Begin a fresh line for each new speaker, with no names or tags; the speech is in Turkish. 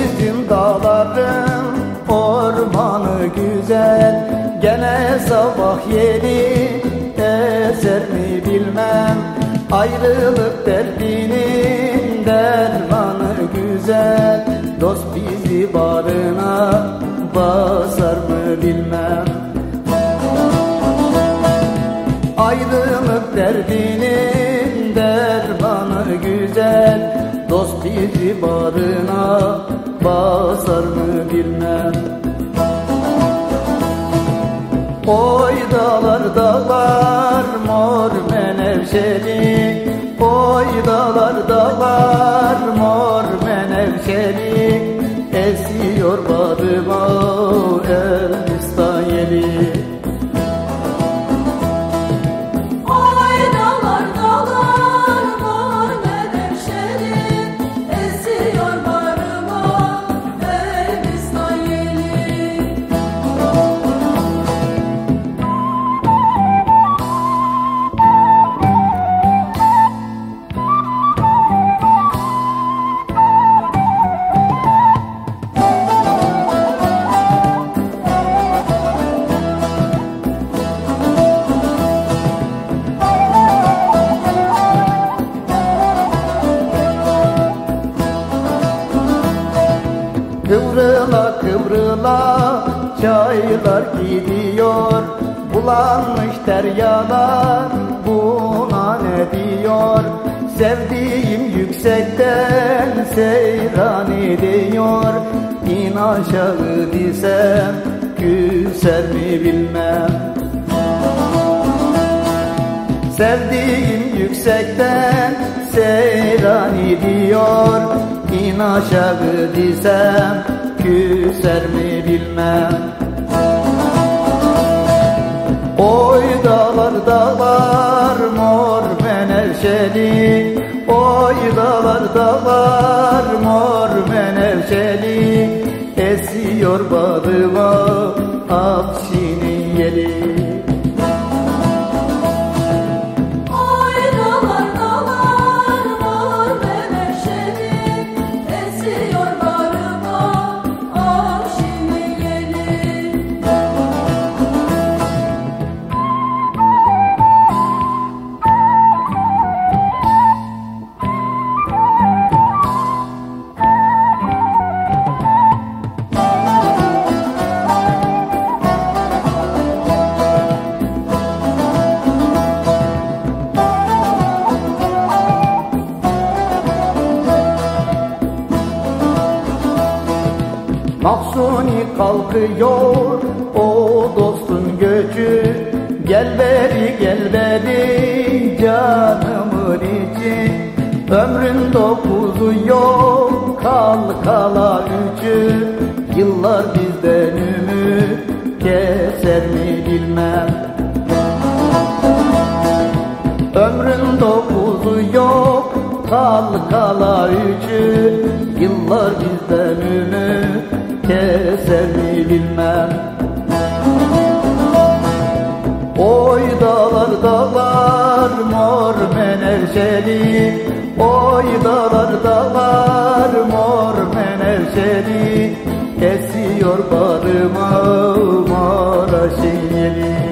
Bizim dağların ormanı güzel. Gene sabah yeni eser mi bilmem. Ayrılık derdinin dermanı güzel. Dost bizi barına basar mı bilmem. Ayrılık derdinin dermanı güzel. Dost bizi barına basar mı bilmem. Oy dağlar dağlar mor menevşeli. Oy dağlar dağlar mor menevşeli. Esiyor badıma Kıvrıla kıvrıla çaylar gidiyor. Bulanmış deryalar buna ne diyor? Sevdiğim yüksekten seyran ediyor. İn aşağı desem küser mi bilmem. Sevdiğim yüksekten seyran ediyor İn aşağı desem küser mi bilmem. Oy dağlar dağlar mor menevşeli. Oy dağlar dağlar mor menevşeli. Esiyor badıma Afşin'in yeli Mahsuni kalkıyor o dostun göçü. Gel beri gel beri canımın için Ömrün dokuzu yok kal kala üçü. Yıllar bizden ümit keser mi bilmem. Ömrün dokuzu yok kal kala üçü. Yıllar bizden keser mi bilmem. Oy dağlar dağlar mor menevşeli Oy dağlar dağlar mor menevşeli Esiyor barıma maraşin yeli